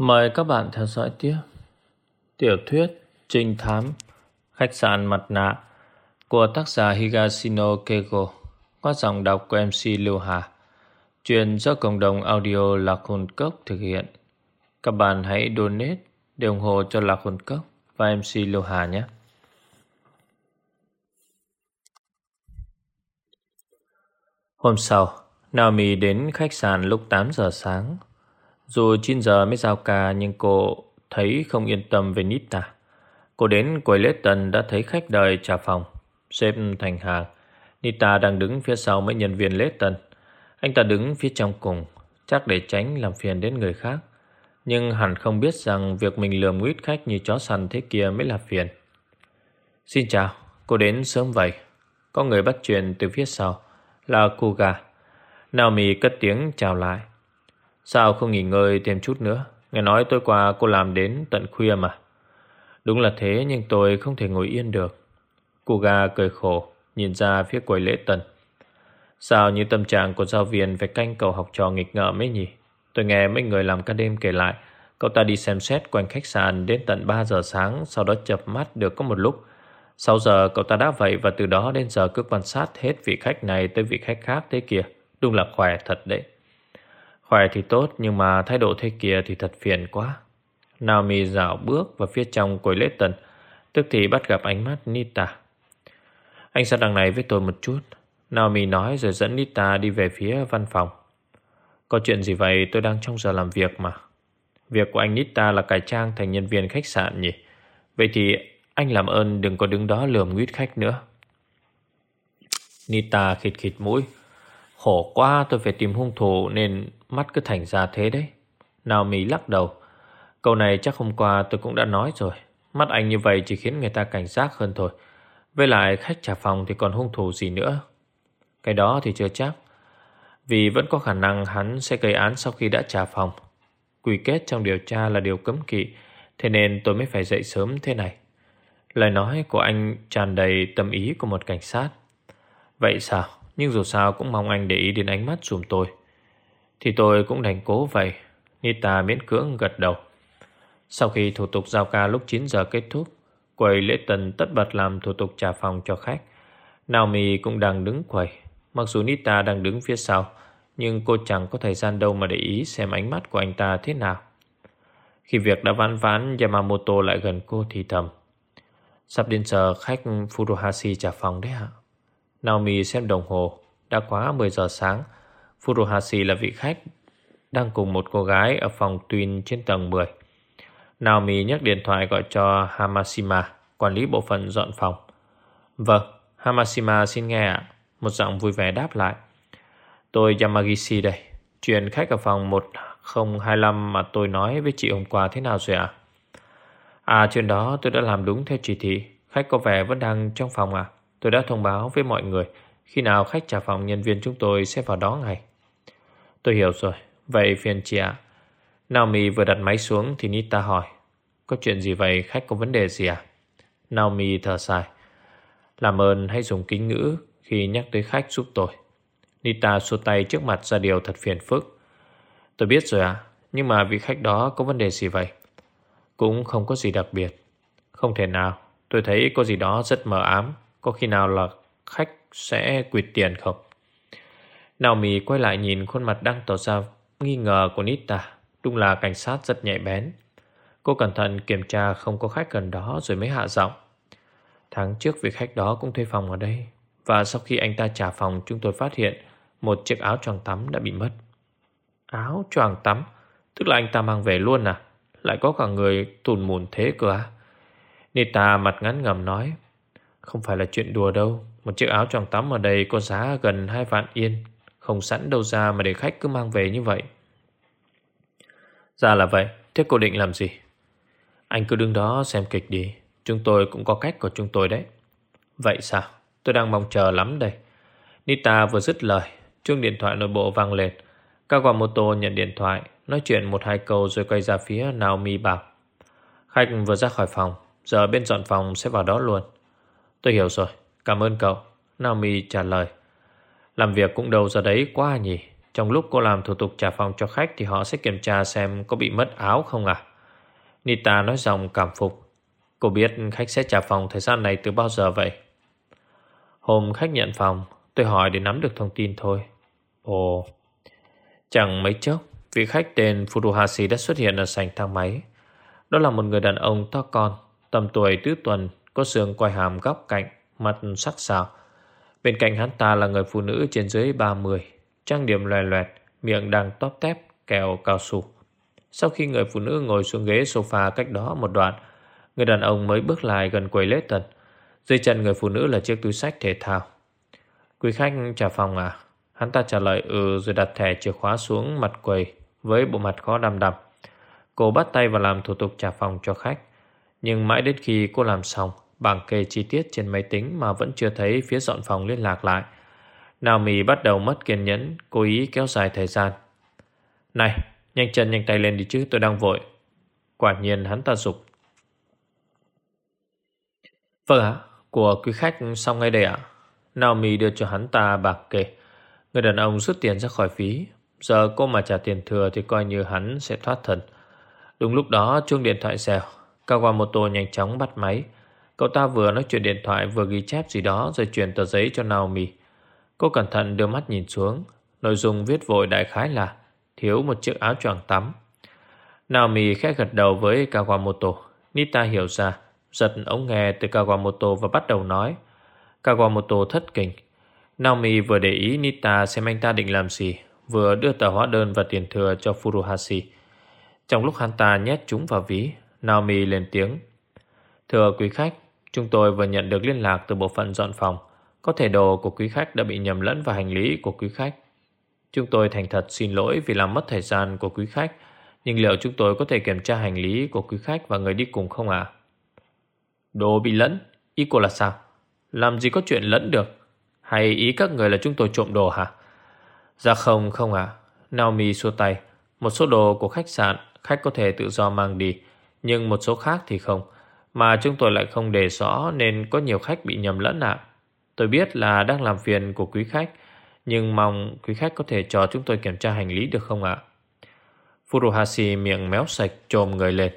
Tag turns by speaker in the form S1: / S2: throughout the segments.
S1: Mời các bạn theo dõi tiếp. Tiểu thuyết Trinh thám Khách sạn mặt nạ Của tác giả Higashino Keigo Qua dòng đọc của MC Lưu Hà. Truyền do cộng đồng audio Lạc Hồn Cốc thực hiện. Các bạn hãy donate để ủng hộ cho Lạc Hồn Cốc và MC Lưu Hà nhé. Hôm sau, Naomi đến khách sạn lúc 8 giờ sáng dù 9 giờ mới giao ca nhưng cô thấy không yên tâm về Nita. Cô đến quầy lễ tân đã thấy khách đợi trả phòng, xếp thành hàng. Nita đang đứng phía sau mấy nhân viên lễ tân. Anh ta đứng phía trong cùng, chắc để tránh làm phiền đến người khác. Nhưng hẳn không biết rằng việc mình lừa nguyết khách như chó săn thế kia mới là phiền. Xin chào, cô đến sớm vậy. Có người bắt chuyện từ phía sau, là Kuga. Naomi cất tiếng chào lại. Sao không nghỉ ngơi thêm chút nữa? Nghe nói tôi qua cô làm đến tận khuya mà. Đúng là thế, nhưng tôi không thể ngồi yên được. Cô gà cười khổ, Nhìn ra phía quầy lễ tân. Sao như tâm trạng của giáo viên Phải canh cầu học trò nghịch ngợm ấy nhỉ? Tôi nghe mấy người làm ca đêm kể lại, Cậu ta đi xem xét quanh khách sạn Đến tận 3 giờ sáng, Sau đó chập mắt được có một lúc. Sau giờ cậu ta đã vậy Và từ đó đến giờ cứ quan sát hết vị khách này Tới vị khách khác thế kia. Đúng là khỏe thật đấy. Khỏe thì tốt nhưng mà thái độ thế kia thì thật phiền quá. Naomi dạo bước vào phía trong quầy lễ tân, tức thì bắt gặp ánh mắt Nita. Anh sang đằng này với tôi một chút. Naomi nói rồi dẫn Nita đi về phía văn phòng. Có chuyện gì vậy tôi đang trong giờ làm việc mà. Việc của anh Nita là cải trang thành nhân viên khách sạn nhỉ? Vậy thì anh làm ơn đừng có đứng đó lườm nguyết khách nữa. Nita khịt khịt mũi. Khổ quá tôi phải tìm hung thủ nên mắt cứ thành ra thế đấy. Naomi lắc đầu. Câu này chắc hôm qua tôi cũng đã nói rồi. Mắt anh như vậy chỉ khiến người ta cảnh giác hơn thôi. Với lại khách trả phòng thì còn hung thủ gì nữa. Cái đó thì chưa chắc. Vì vẫn có khả năng hắn sẽ gây án sau khi đã trả phòng. Quy kết trong điều tra là điều cấm kỵ. Thế nên tôi mới phải dậy sớm thế này. Lời nói của anh tràn đầy tâm ý của một cảnh sát. Vậy sao? Nhưng dù sao cũng mong anh để ý đến ánh mắt dùm tôi thì tôi cũng đành cố vậy. Nita miễn cưỡng gật đầu. Sau khi thủ tục giao ca lúc 9 giờ kết thúc, Quầy lễ tân tất bật làm thủ tục trả phòng cho khách. Naomi cũng đang đứng quầy. Mặc dù Nita đang đứng phía sau, Nhưng cô chẳng có thời gian đâu mà để ý xem ánh mắt của anh ta thế nào. Khi việc đã ván ván Yamamoto lại gần cô thì thầm. Sắp đến giờ khách Furuhashi trả phòng đấy ạ. Naomi xem đồng hồ, Đã quá 10 giờ sáng. Furuhashi là vị khách Đang cùng một cô gái ở phòng Twin trên tầng 10 Naomi nhấc điện thoại gọi cho Hamashima, Quản lý bộ phận dọn phòng. Vâng Hamashima xin nghe ạ. Một giọng vui vẻ đáp lại. Tôi Yamagishi đây. Chuyện khách ở phòng 1025 Mà tôi nói với chị hôm qua thế nào rồi ạ? À chuyện đó tôi đã làm đúng theo chỉ thị. Khách có vẻ vẫn đang trong phòng à Tôi đã thông báo với mọi người. Khi nào khách trả phòng, nhân viên chúng tôi sẽ vào đó ngay. Tôi hiểu rồi. Vậy phiền chị ạ. Naomi vừa đặt máy xuống thì Nita hỏi. Có chuyện gì vậy? Khách có vấn đề gì à? Naomi thở dài. Làm ơn hãy dùng kính ngữ khi nhắc tới khách giúp tôi. Nita xua tay trước mặt ra điều thật phiền phức. Tôi biết rồi ạ. Nhưng mà vị khách đó có vấn đề gì vậy? Cũng không có gì đặc biệt. Không thể nào. Tôi thấy có gì đó rất mờ ám. Có khi nào là khách sẽ quỵt tiền không? Naomi quay lại nhìn khuôn mặt đang tỏ ra nghi ngờ của Nita. Đúng là cảnh sát rất nhạy bén. Cô cẩn thận kiểm tra không có khách gần đó rồi mới hạ giọng. Tháng trước vị khách đó cũng thuê phòng ở đây. Và sau khi anh ta trả phòng, chúng tôi phát hiện một chiếc áo choàng tắm đã bị mất. Áo choàng tắm? Tức là anh ta mang về luôn à? Lại có cả người tùn mùn thế cơ à? Nita mặt ngắn ngầm nói, không phải là chuyện đùa đâu Một chiếc áo choàng tắm ở đây có giá gần 2 vạn yên không sẵn đâu ra mà để khách cứ mang về như vậy. Ra là vậy. Thế cô định làm gì? Anh cứ đứng đó xem kịch đi. Chúng tôi cũng có cách của chúng tôi đấy. Vậy sao? Tôi đang mong chờ lắm đây. Nita vừa dứt lời Chuông điện thoại nội bộ vang lên. Kawamoto nhận điện thoại Nói chuyện một hai câu rồi quay ra phía Naomi bảo Khách vừa ra khỏi phòng Giờ bên dọn phòng sẽ vào đó luôn. Tôi hiểu rồi, cảm ơn cậu. Naomi trả lời. Làm việc cũng đâu ra đấy quá nhỉ. Trong lúc cô làm thủ tục trả phòng cho khách Thì họ sẽ kiểm tra xem có bị mất áo không à? Nita nói giọng cảm phục. Cô biết khách sẽ trả phòng thời gian này từ bao giờ vậy? Hôm khách nhận phòng, Tôi hỏi để nắm được thông tin thôi. Ồ, Chẳng mấy chốc, Vị khách tên Furuhashi đã xuất hiện ở sảnh thang máy. Đó là một người đàn ông to con, Tầm tuổi tứ tuần, Có xương quai hàm góc cạnh, Mặt sắc sảo. Bên cạnh hắn ta là người phụ nữ trên dưới 30 Trang điểm loè loẹt, Miệng đang tóp tép, kẹo cao su. Sau khi người phụ nữ ngồi xuống ghế sofa cách đó một đoạn, Người đàn ông mới bước lại gần quầy lễ tân. Dưới chân người phụ nữ là chiếc túi sách thể thao. Quý khách trả phòng à? Hắn ta trả lời ừ rồi đặt thẻ chìa khóa xuống mặt quầy Với bộ mặt khó đăm đăm. Cô bắt tay vào làm thủ tục trả phòng cho khách, Nhưng mãi đến khi cô làm xong Bảng kê chi tiết trên máy tính Mà vẫn chưa thấy phía dọn phòng liên lạc lại. Naomi bắt đầu mất kiên nhẫn, Cố ý kéo dài thời gian. Này, nhanh chân nhanh tay lên đi chứ, tôi đang vội. Quả nhiên hắn ta dục Vâng ạ, Của quý khách xong ngay đây ạ. Naomi đưa cho hắn ta bạc kê. Người đàn ông rút tiền ra khỏi phí. Giờ cô mà trả tiền thừa Thì coi như hắn sẽ thoát thần Đúng lúc đó chuông điện thoại xèo. Kawamoto nhanh chóng bắt máy. Cậu ta vừa nói chuyện điện thoại vừa ghi chép gì đó Rồi chuyển tờ giấy cho Naomi. Cô cẩn thận đưa mắt nhìn xuống. Nội dung viết vội đại khái là Thiếu một chiếc áo choàng tắm. Naomi khẽ gật đầu với Kawamoto. Nita hiểu ra, Giật ống nghe từ Kawamoto và bắt đầu nói. Kawamoto thất kinh. Naomi vừa để ý Nita xem anh ta định làm gì, Vừa đưa tờ hóa đơn và tiền thừa cho Furuhashi. Trong lúc hắn ta nhét chúng vào ví, Naomi lên tiếng. Thưa quý khách Chúng tôi vừa nhận được liên lạc từ bộ phận dọn phòng Có thể đồ của quý khách đã bị nhầm lẫn vào hành lý của quý khách Chúng tôi thành thật xin lỗi vì làm mất thời gian của quý khách Nhưng liệu chúng tôi có thể kiểm tra hành lý của quý khách và người đi cùng không ạ? Đồ bị lẫn? Ý cô là sao? Làm gì có chuyện lẫn được? Hay ý các người là chúng tôi trộm đồ hả? Dạ không, không ạ. À. Naomi xua tay. Một số đồ của khách sạn khách có thể tự do mang đi, nhưng một số khác thì không. Mà chúng tôi lại không đề rõ nên có nhiều khách bị nhầm lẫn ạ. Tôi biết là đang làm phiền của quý khách, nhưng mong quý khách có thể cho chúng tôi kiểm tra hành lý được không ạ? Furuhashi miệng méo sạch trồm người lên.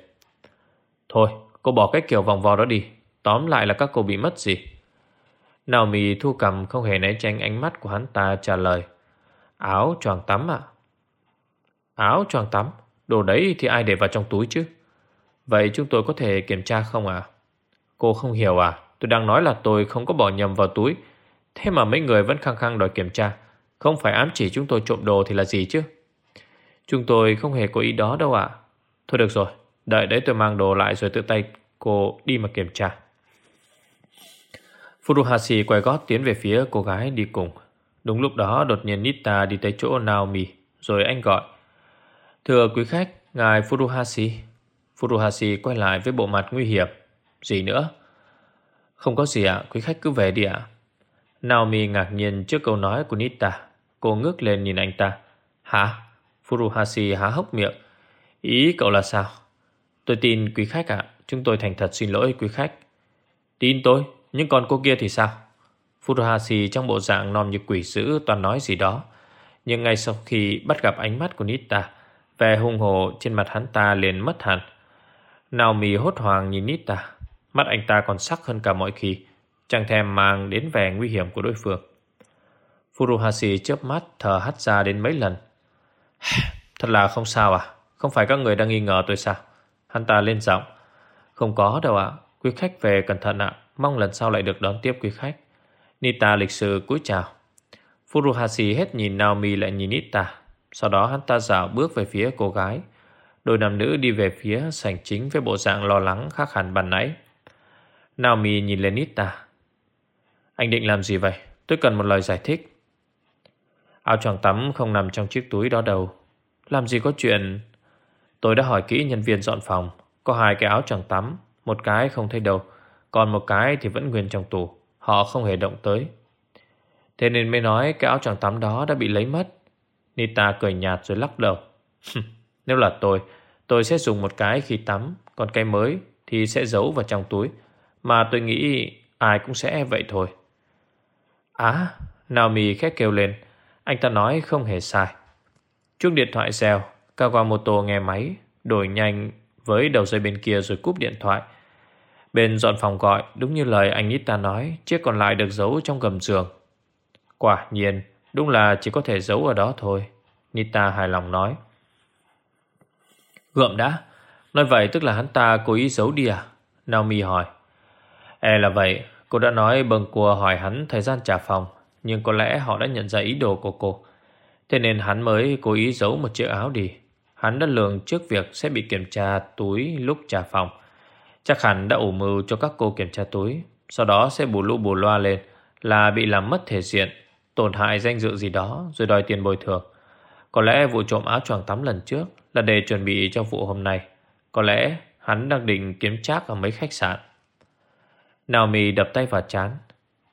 S1: Thôi, cô bỏ cái kiểu vòng vo đó đi. Tóm lại là các cô bị mất gì? Naomi thu cầm không hề né tránh ánh mắt của hắn ta trả lời. Áo choàng tắm ạ. Áo choàng tắm? Đồ đấy thì ai để vào trong túi chứ? Vậy chúng tôi có thể kiểm tra không ạ? Cô không hiểu à? Tôi đang nói là tôi không có bỏ nhầm vào túi. Thế mà mấy người vẫn khăng khăng đòi kiểm tra. Không phải ám chỉ chúng tôi trộm đồ thì là gì chứ? Chúng tôi không hề có ý đó đâu ạ. Thôi được rồi, đợi đấy tôi mang đồ lại rồi tự tay cô đi mà kiểm tra. Furuhashi quay gót tiến về phía cô gái đi cùng. Đúng lúc đó đột nhiên Nita đi tới chỗ Naomi, rồi anh gọi. Thưa quý khách, ngài Furuhashi. Furuhashi quay lại với bộ mặt nguy hiểm. Gì nữa? Không có gì ạ, quý khách cứ về đi ạ. Naomi ngạc nhiên trước câu nói của Nita. Cô ngước lên nhìn anh ta. Hả? Furuhashi há hốc miệng. Ý cậu là sao? Tôi tin quý khách ạ. Chúng tôi thành thật xin lỗi quý khách. Tin tôi? Nhưng còn cô kia thì sao? Furuhashi trong bộ dạng nòm như quỷ dữ toàn nói gì đó. Nhưng ngay sau khi bắt gặp ánh mắt của Nita, vẻ hung hồ trên mặt hắn ta liền mất hẳn. Naomi hốt hoảng nhìn Nita, mắt anh ta còn sắc hơn cả mọi khi, chẳng thèm mang đến vẻ nguy hiểm của đối phương. Furuhashi chớp mắt thở hắt ra đến mấy lần. Thật là không sao à? Không phải các người đang nghi ngờ tôi sao? Hắn ta lên giọng. Không có đâu ạ. Quý khách về cẩn thận ạ. Mong lần sau lại được đón tiếp quý khách. Nita lịch sự cúi chào. Furuhashi hết nhìn Naomi lại nhìn Nita. Sau đó hắn ta dạo bước về phía cô gái. Đôi nam nữ đi về phía sảnh chính với bộ dạng lo lắng khác hẳn ban nãy. Naomi nhìn lên Nita. Anh định làm gì vậy? Tôi cần một lời giải thích. Áo choàng tắm không nằm trong chiếc túi đó đâu. Làm gì có chuyện... Tôi đã hỏi kỹ nhân viên dọn phòng. Có hai cái áo choàng tắm. Một cái không thấy đâu. Còn một cái thì vẫn nguyên trong tủ Họ không hề động tới Thế nên mới nói cái áo choàng tắm đó đã bị lấy mất Nita cười nhạt rồi lắc đầu Nếu là tôi Tôi sẽ dùng một cái khi tắm Còn cái mới thì sẽ giấu vào trong túi Mà tôi nghĩ ai cũng sẽ vậy thôi Á Naomi khét kêu lên Anh ta nói không hề sai Chuông điện thoại reo, Kawamoto nghe máy, đổi nhanh với đầu dây bên kia rồi cúp điện thoại. Bên dọn phòng gọi, đúng như lời anh Nita nói, chiếc còn lại được giấu trong gầm giường. Quả nhiên, đúng là chỉ có thể giấu ở đó thôi. Nita hài lòng nói. Gượm đã, nói vậy tức là hắn ta cố ý giấu đi à? Naomi hỏi. E là vậy, cô đã nói bần cua hỏi hắn thời gian trả phòng, nhưng có lẽ họ đã nhận ra ý đồ của cô. Thế nên hắn mới cố ý giấu một chiếc áo đi. Hắn đã lường trước việc sẽ bị kiểm tra túi lúc trả phòng. Chắc hẳn đã ủ mưu cho các cô kiểm tra túi. Sau đó sẽ bù lũ bù loa lên là bị làm mất thể diện, tổn hại danh dự gì đó rồi đòi tiền bồi thường. Có lẽ vụ trộm áo choàng tắm lần trước là để chuẩn bị cho vụ hôm nay. Có lẽ hắn đang định kiếm trác ở mấy khách sạn. Naomi đập tay vào chán.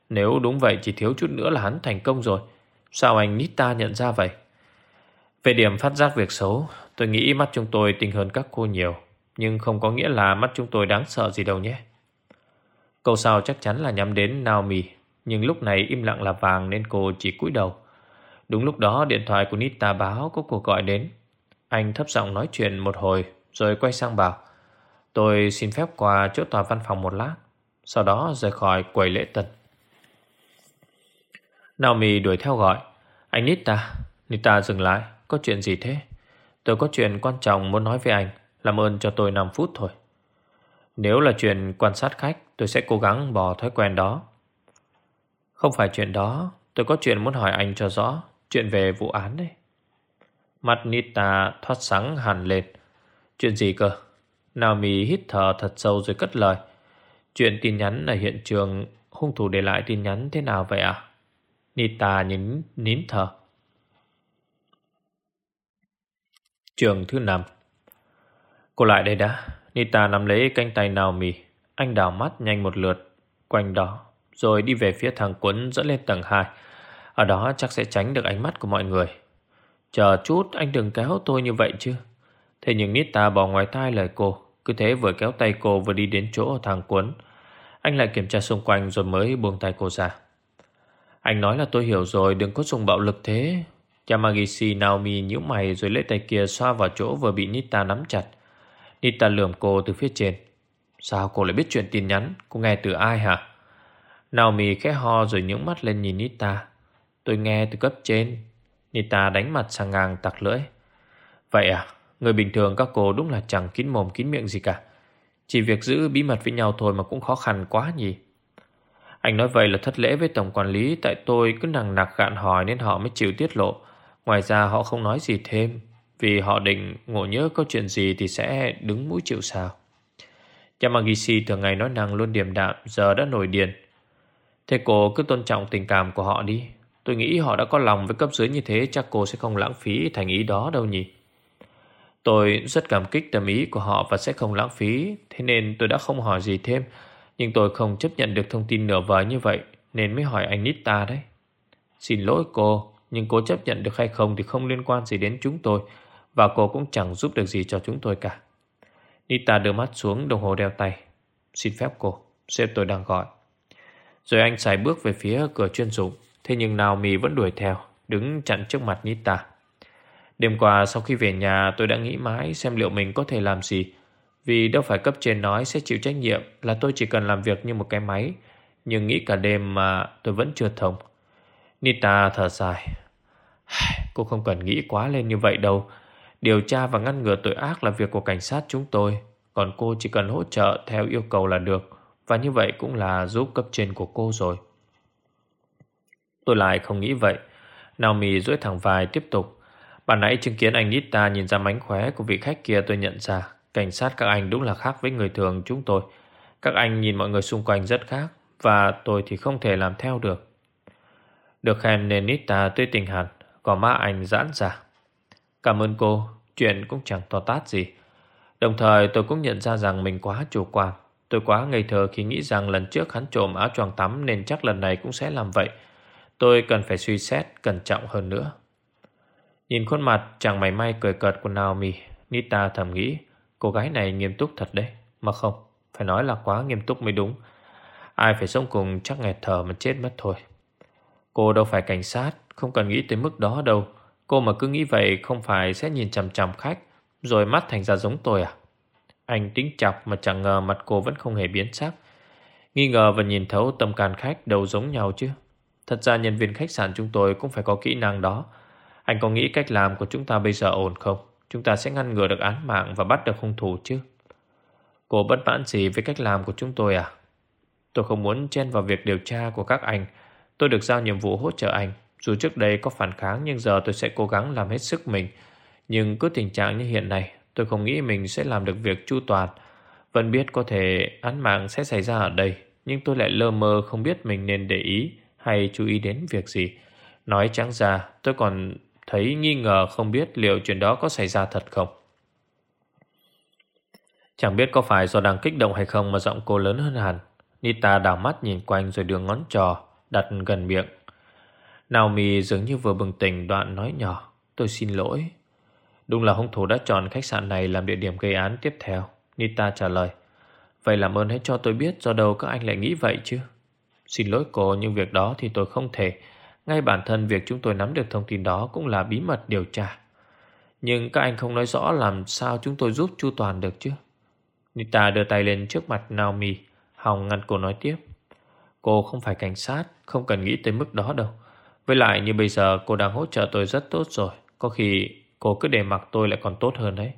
S1: Nếu đúng vậy chỉ thiếu chút nữa là hắn thành công rồi. Sao anh Nita nhận ra vậy? Về điểm phát giác việc xấu, tôi nghĩ mắt chúng tôi tinh hơn các cô nhiều. Nhưng không có nghĩa là mắt chúng tôi đáng sợ gì đâu nhé. Câu sau chắc chắn là nhắm đến Naomi. Nhưng lúc này im lặng là vàng nên cô chỉ cúi đầu. Đúng lúc đó điện thoại của Nita báo có cuộc gọi đến. Anh thấp giọng nói chuyện một hồi rồi quay sang bảo Tôi xin phép qua chỗ tòa văn phòng một lát. Sau đó rời khỏi quầy lễ tân. Naomi đuổi theo gọi. Anh Nita. Nita dừng lại. Có chuyện gì thế? Tôi có chuyện quan trọng muốn nói với anh. Làm ơn cho tôi 5 phút thôi. Nếu là chuyện quan sát khách, tôi sẽ cố gắng bỏ thói quen đó. Không phải chuyện đó. Tôi có chuyện muốn hỏi anh cho rõ. Chuyện về vụ án đấy. Mặt Nita thoát sáng hẳn lên. Chuyện gì cơ? Naomi hít thở thật sâu rồi cất lời. Chuyện tin nhắn ở hiện trường hung thủ để lại tin nhắn thế nào vậy à? Nita nín, nín thở. Trường thứ năm Cô lại đây đã. Nita nắm lấy cánh tay Naomi. Anh đào mắt nhanh một lượt. Quanh đó. Rồi đi về phía thang cuốn dẫn lên tầng 2. Ở đó chắc sẽ tránh được ánh mắt của mọi người. Chờ chút, anh đừng kéo tôi như vậy chứ. Thế nhưng Nita bỏ ngoài tai lời cô. Cứ thế vừa kéo tay cô vừa đi đến chỗ ở thang cuốn. Anh lại kiểm tra xung quanh rồi mới buông tay cô ra. Anh nói là tôi hiểu rồi, đừng có dùng bạo lực thế. Yamagishi Naomi nhíu mày rồi lấy tay kia xoa vào chỗ vừa bị Nita nắm chặt. Nita lườm cô từ phía trên. Sao cô lại biết chuyện tin nhắn? Cô nghe từ ai hả? Naomi khẽ ho rồi nhướng mắt lên nhìn Nita. Tôi nghe từ cấp trên. Nita đánh mặt sang ngang tặc lưỡi. Vậy à? Người bình thường các cô đúng là chẳng kín mồm kín miệng gì cả. Chỉ việc giữ bí mật với nhau thôi mà cũng khó khăn quá nhỉ. Anh nói vậy là thất lễ với tổng quản lý, tại tôi cứ nằng nặc gạn hỏi nên họ mới chịu tiết lộ. Ngoài ra họ không nói gì thêm vì họ định ngộ nhớ có chuyện gì thì sẽ đứng mũi chịu sao. Yamagishi thường ngày nói năng luôn điềm đạm, giờ đã nổi điên. Thế cô cứ tôn trọng tình cảm của họ đi. Tôi nghĩ họ đã có lòng với cấp dưới như thế chắc cô sẽ không lãng phí thành ý đó đâu nhỉ. Tôi rất cảm kích tâm ý của họ và sẽ không lãng phí, thế nên tôi đã không hỏi gì thêm. Nhưng tôi không chấp nhận được thông tin nửa vời như vậy, nên mới hỏi anh Nita đấy. Xin lỗi cô, nhưng cô chấp nhận được hay không thì không liên quan gì đến chúng tôi, và cô cũng chẳng giúp được gì cho chúng tôi cả. Nita đưa mắt xuống đồng hồ đeo tay. Xin phép cô, sếp tôi đang gọi. Rồi anh xài bước về phía cửa chuyên dụng, thế nhưng Naomi vẫn đuổi theo, đứng chặn trước mặt Nita. Đêm qua sau khi về nhà tôi đã nghĩ mãi xem liệu mình có thể làm gì. Vì đâu phải cấp trên nói sẽ chịu trách nhiệm là tôi chỉ cần làm việc như một cái máy. Nhưng nghĩ cả đêm mà tôi vẫn chưa thông. Nita thở dài. Cô không cần nghĩ quá lên như vậy đâu. Điều tra và ngăn ngừa tội ác là việc của cảnh sát chúng tôi. Còn cô chỉ cần hỗ trợ theo yêu cầu là được. Và như vậy cũng là giúp cấp trên của cô rồi. Tôi lại không nghĩ vậy. Naomi duỗi thẳng vai tiếp tục. Bạn nãy chứng kiến anh Nita nhìn ra mánh khóe của vị khách kia tôi nhận ra cảnh sát các anh đúng là khác với người thường chúng tôi. Các anh nhìn mọi người xung quanh rất khác và tôi thì không thể làm theo được. Được khen nên Nita tươi tình hẳn, còn má anh giãn ra. Cảm ơn cô, chuyện cũng chẳng to tát gì. Đồng thời tôi cũng nhận ra rằng mình quá chủ quan. Tôi quá ngây thơ khi nghĩ rằng lần trước hắn trộm áo choàng tắm nên chắc lần này cũng sẽ làm vậy. Tôi cần phải suy xét cẩn trọng hơn nữa. Nhìn khuôn mặt chẳng mày may cười cợt của Naomi, Nita thầm nghĩ, cô gái này nghiêm túc thật đấy. Mà không, phải nói là quá nghiêm túc mới đúng. Ai phải sống cùng chắc nghẹt thở mà chết mất thôi. Cô đâu phải cảnh sát, không cần nghĩ tới mức đó đâu. Cô mà cứ nghĩ vậy không phải sẽ nhìn chằm chằm khách Rồi mắt thành ra giống tôi à Anh tính chọc mà chẳng ngờ mặt cô vẫn không hề biến sắc Nghi ngờ và nhìn thấu tâm can khách đâu giống nhau chứ Thật ra nhân viên khách sạn chúng tôi cũng phải có kỹ năng đó. Anh có nghĩ cách làm của chúng ta bây giờ ổn không? Chúng ta sẽ ngăn ngừa được án mạng và bắt được hung thủ chứ? Cô bất mãn gì với cách làm của chúng tôi à? Tôi không muốn chen vào việc điều tra của các anh. Tôi được giao nhiệm vụ hỗ trợ anh. Dù trước đây có phản kháng, Nhưng giờ tôi sẽ cố gắng làm hết sức mình. Nhưng cứ tình trạng như hiện nay, Tôi không nghĩ mình sẽ làm được việc chu toàn. Vẫn biết có thể án mạng sẽ xảy ra ở đây, Nhưng tôi lại lơ mơ không biết mình nên để ý. Hay chú ý đến việc gì Nói trắng ra tôi còn thấy nghi ngờ không biết liệu chuyện đó có xảy ra thật không. Chẳng biết có phải do đang kích động hay không mà giọng cô lớn hơn hẳn. Nita đảo mắt nhìn quanh rồi đưa ngón trò, đặt gần miệng. Naomi dường như vừa bừng tỉnh đoạn nói nhỏ. Tôi xin lỗi. Đúng là hung thủ đã chọn khách sạn này làm địa điểm gây án tiếp theo. Nita trả lời. Vậy làm ơn hãy cho tôi biết do đâu các anh lại nghĩ vậy chứ. Xin lỗi cô nhưng việc đó thì tôi không thể. Ngay bản thân việc chúng tôi nắm được thông tin đó cũng là bí mật điều tra. Nhưng các anh không nói rõ làm sao chúng tôi giúp Chu Toàn được chứ. Nita đưa tay lên trước mặt Naomi. Hồng ngăn cô nói tiếp. Cô không phải cảnh sát, không cần nghĩ tới mức đó đâu. Với lại như bây giờ cô đang hỗ trợ tôi rất tốt rồi. Có khi cô cứ để mặc tôi lại còn tốt hơn đấy.